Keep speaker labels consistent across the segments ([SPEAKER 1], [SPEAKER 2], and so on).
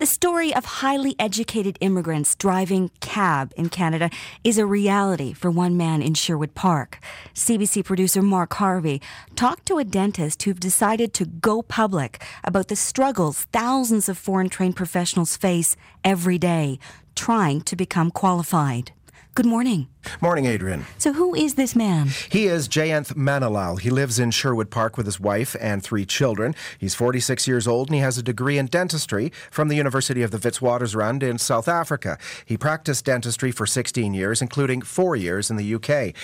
[SPEAKER 1] The story of highly educated immigrants driving cab in Canada is a reality for one man in Sherwood Park. CBC producer Mark Harvey talked to a dentist who've decided to go public about the struggles thousands of foreign trained professionals face every day trying to become qualified. Good morning.
[SPEAKER 2] Morning, Adrian.
[SPEAKER 1] So, who is this man?
[SPEAKER 2] He is Jayanth Manalal. He lives in Sherwood Park with his wife and three children. He's 46 years old and he has a degree in dentistry from the University of the Witwatersrand in South Africa. He practiced dentistry for 16 years, including four years in the UK.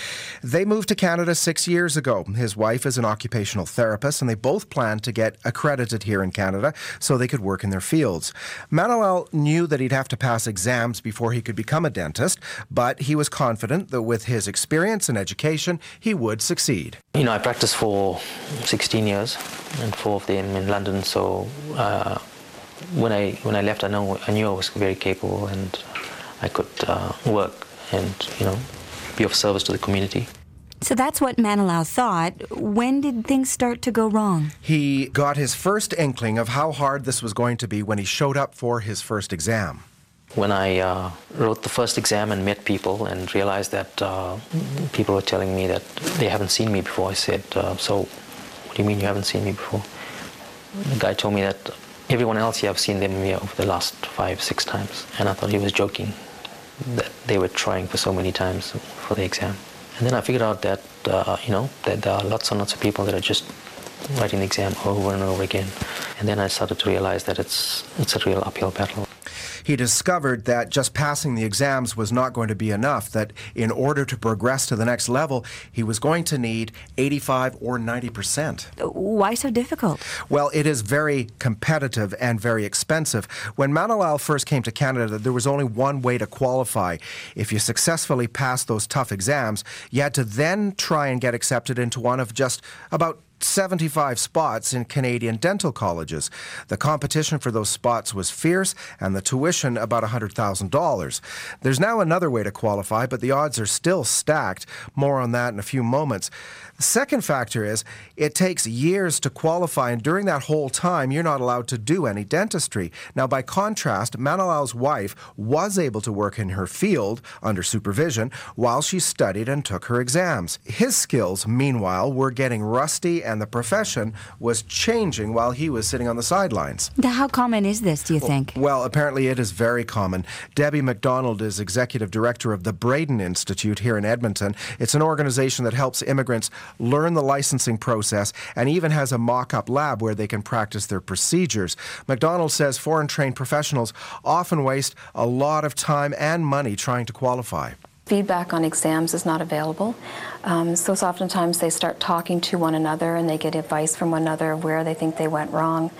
[SPEAKER 2] They moved to Canada six years ago. His wife is an occupational therapist and they both planned to get accredited here in Canada so they could work in their fields. Manalal knew that he'd have to pass exams before he could become a dentist, but he was confident confident that with his experience and education, he would succeed.
[SPEAKER 3] You know, I practiced for 16 years, and four of them in London. So uh, when I when I left, I know I knew I was very capable, and I could uh, work and you know be of service to the community.
[SPEAKER 1] So that's what Manalal thought. When did things start to go wrong?
[SPEAKER 2] He got his first inkling of how hard this was going to be when he showed up for his first exam
[SPEAKER 3] when I uh, wrote the first exam and met people and realized that uh, people were telling me that they haven't seen me before, I said, uh, So, what do you mean you haven't seen me before? The guy told me that everyone else here, I've seen them here over the last five, six times. And I thought he was joking, that they were trying for so many times for the exam. And then I figured out that, uh, you know, that there are lots and lots of people that are just writing the exam over and over again. And then I started to realize that it's, it's a real uphill battle
[SPEAKER 2] he discovered that just passing the exams was not going to be enough, that in order to progress to the next level, he was going to need 85 or 90%.
[SPEAKER 1] Why so difficult?
[SPEAKER 2] Well, it is very competitive and very expensive. When Manalal first came to Canada, there was only one way to qualify. If you successfully passed those tough exams, you had to then try and get accepted into one of just about 75 spots in Canadian dental colleges. The competition for those spots was fierce and the tuition about $100,000. There's now another way to qualify, but the odds are still stacked. More on that in a few moments. The second factor is it takes years to qualify, and during that whole time, you're not allowed to do any dentistry. Now, by contrast, Manalal's wife was able to work in her field under supervision while she studied and took her exams. His skills, meanwhile, were getting rusty, and the profession was changing while he was sitting on the sidelines.
[SPEAKER 1] How common is this, do you think?
[SPEAKER 2] Well, apparently it is very common. Debbie McDonald is executive director of the Bredin Institute here in Edmonton. It's an organization that helps immigrants learn the licensing process, and even has a mock up lab where they can practice their procedures. McDonald says foreign trained professionals often waste a lot of time and money trying to qualify.
[SPEAKER 4] Feedback on exams is not available. Um, so, oftentimes they start talking to one another and they get advice from one another where they think they went wrong.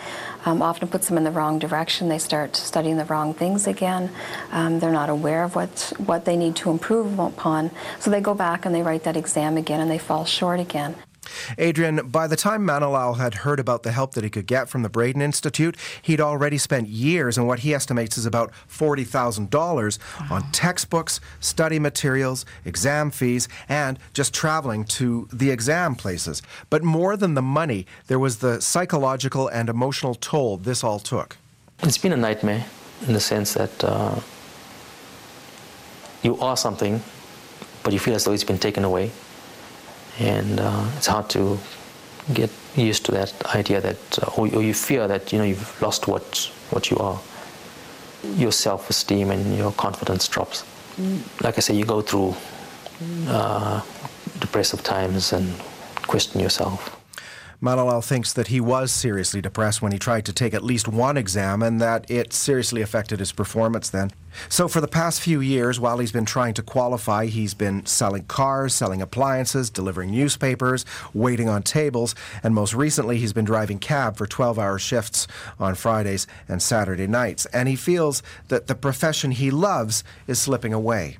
[SPEAKER 4] Um, often puts them in the wrong direction. They start studying the wrong things again. Um, they're not aware of what, what they need to improve upon. So they go back and they write that exam again and they fall short again.
[SPEAKER 2] Adrian, by the time Manalal had heard about the help that he could get from the Bredin Institute, he'd already spent years and what he estimates is about $40,000 on textbooks, study materials, exam fees, and just traveling to the exam places. But more than the money, there was the psychological and emotional toll this all took.
[SPEAKER 3] It's been a nightmare in the sense that uh, you are something, but you feel as though it's been taken away and uh, it's hard to get used to that idea that, uh, or, or, you fear that you know you've lost what what you are. Your self-esteem and your confidence drops. Mm. Like I say, you go through uh, depressive times and question yourself.
[SPEAKER 2] Manalal thinks that he was seriously depressed when he tried to take at least one exam and that it seriously affected his performance then. So, for the past few years, while he's been trying to qualify, he's been selling cars, selling appliances, delivering newspapers, waiting on tables, and most recently, he's been driving cab for 12 hour shifts on Fridays and Saturday nights. And he feels that the profession he loves is slipping away.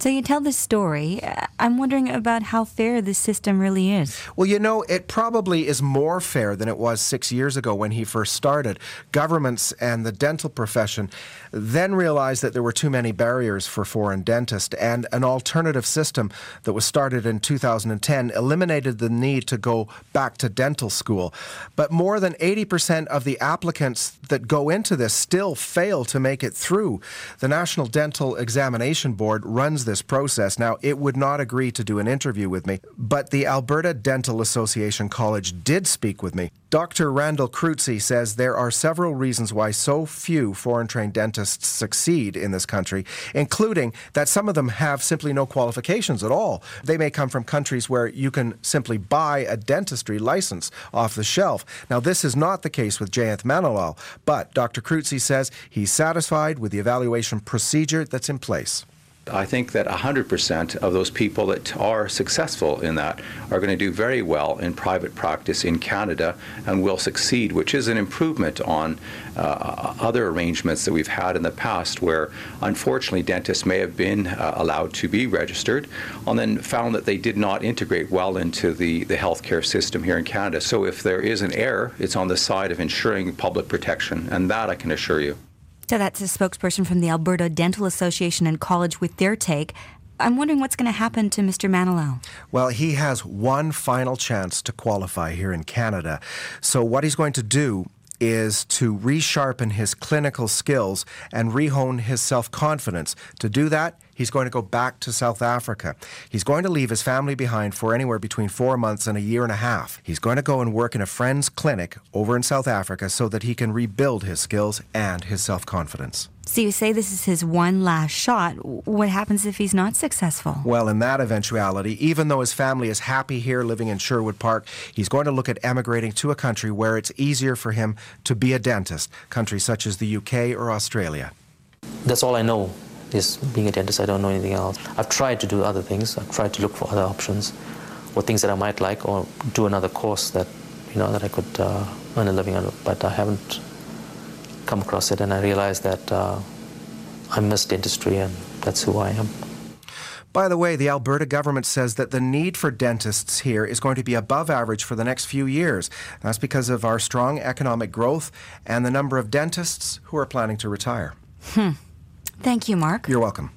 [SPEAKER 1] So you tell this story. Uh, I'm wondering about how fair this system really is.
[SPEAKER 2] Well, you know, it probably is more fair than it was six years ago when he first started. Governments and the dental profession then realized that there were too many barriers for foreign dentists, and an alternative system that was started in 2010 eliminated the need to go back to dental school. But more than 80% of the applicants that go into this still fail to make it through. The National Dental Examination Board runs this process. Now, it would not agree to do an interview with me, but the Alberta Dental Association College did speak with me. Dr. Randall Croutze says there are several reasons why so few foreign trained dentists succeed in this country, including that some of them have simply no qualifications at all. They may come from countries where you can simply buy a dentistry license off the shelf. Now, this is not the case with Jayanth Manilal, but Dr. Croutze says he's satisfied with the evaluation procedure that's in place.
[SPEAKER 5] I think that 100% of those people that are successful in that are going to do very well in private practice in Canada and will succeed, which is an improvement on uh, other arrangements that we've had in the past where unfortunately dentists may have been uh, allowed to be registered and then found that they did not integrate well into the, the healthcare system here in Canada. So if there is an error, it's on the side of ensuring public protection, and that I can assure you.
[SPEAKER 1] So that's a spokesperson from the Alberta Dental Association and College with their take. I'm wondering what's going to happen to Mr. Manilal.
[SPEAKER 2] Well, he has one final chance to qualify here in Canada. So, what he's going to do is to resharpen his clinical skills and rehone his self confidence. To do that, he's going to go back to South Africa. He's going to leave his family behind for anywhere between four months and a year and a half. He's going to go and work in a friend's clinic over in South Africa so that he can rebuild his skills and his self confidence.
[SPEAKER 1] So you say this is his one last shot. What happens if he's not successful?
[SPEAKER 2] Well, in that eventuality, even though his family is happy here living in Sherwood Park, he's going to look at emigrating to a country where it's easier for him to be a dentist, countries such as the UK or Australia.
[SPEAKER 3] That's all I know is being a dentist. I don't know anything else. I've tried to do other things. I've tried to look for other options or things that I might like or do another course that, you know, that I could uh, earn a living on, but I haven't come across it and I realized that uh, I miss dentistry and that's who I am.
[SPEAKER 2] By the way, the Alberta government says that the need for dentists here is going to be above average for the next few years. That's because of our strong economic growth and the number of dentists who are planning to retire.
[SPEAKER 1] Hmm. Thank you, Mark.
[SPEAKER 2] You're welcome.